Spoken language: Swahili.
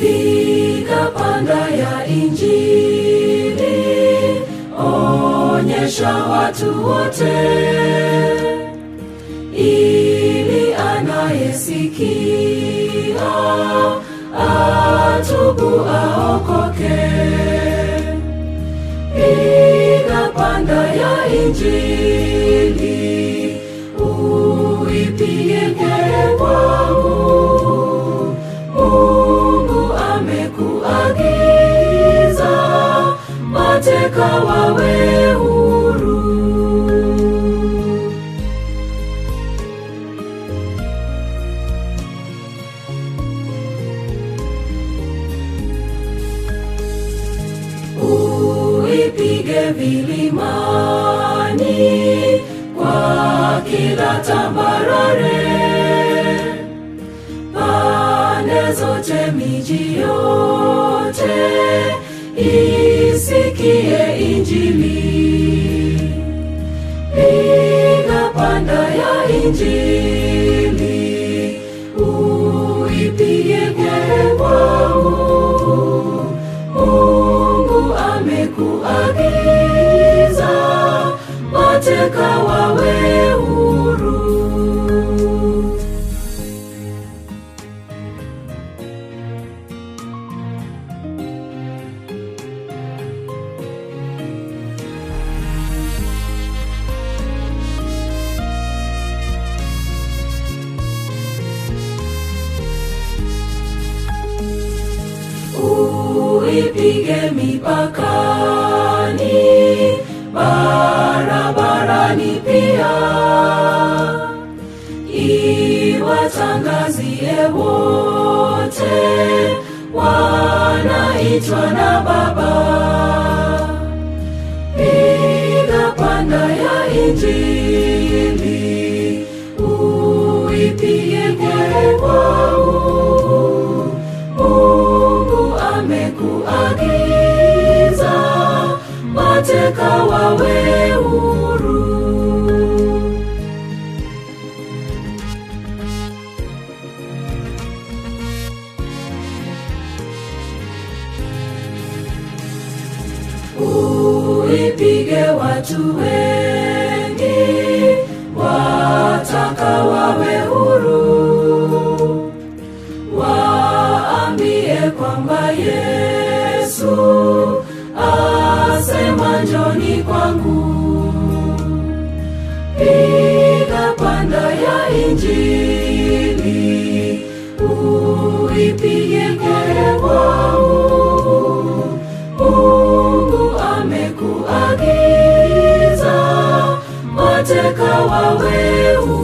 piga panda ya Injili, onyesha watu wote, ili anayesikia atubu aokoke. Piga panda ya Injili, kwangu. Mateka wawe huru. uipige vilimani kwa kila tambarare, pande zote, miji yote isikie Injili. Piga panda ya Injili, uipige kwangu. Mungu amekuagiza mateka wawe uipige mipakani, barabarani pia, iwatangazie wote wanaitwa na Baba. Piga panda ya Injili, wawe huru. Uipige watu wengi wataka wawe huru waambie kwamba Yesu asema njoni kwangu. Piga panda ya Injili, uipige kwangu. Mungu amekuagiza mateka wawe huru.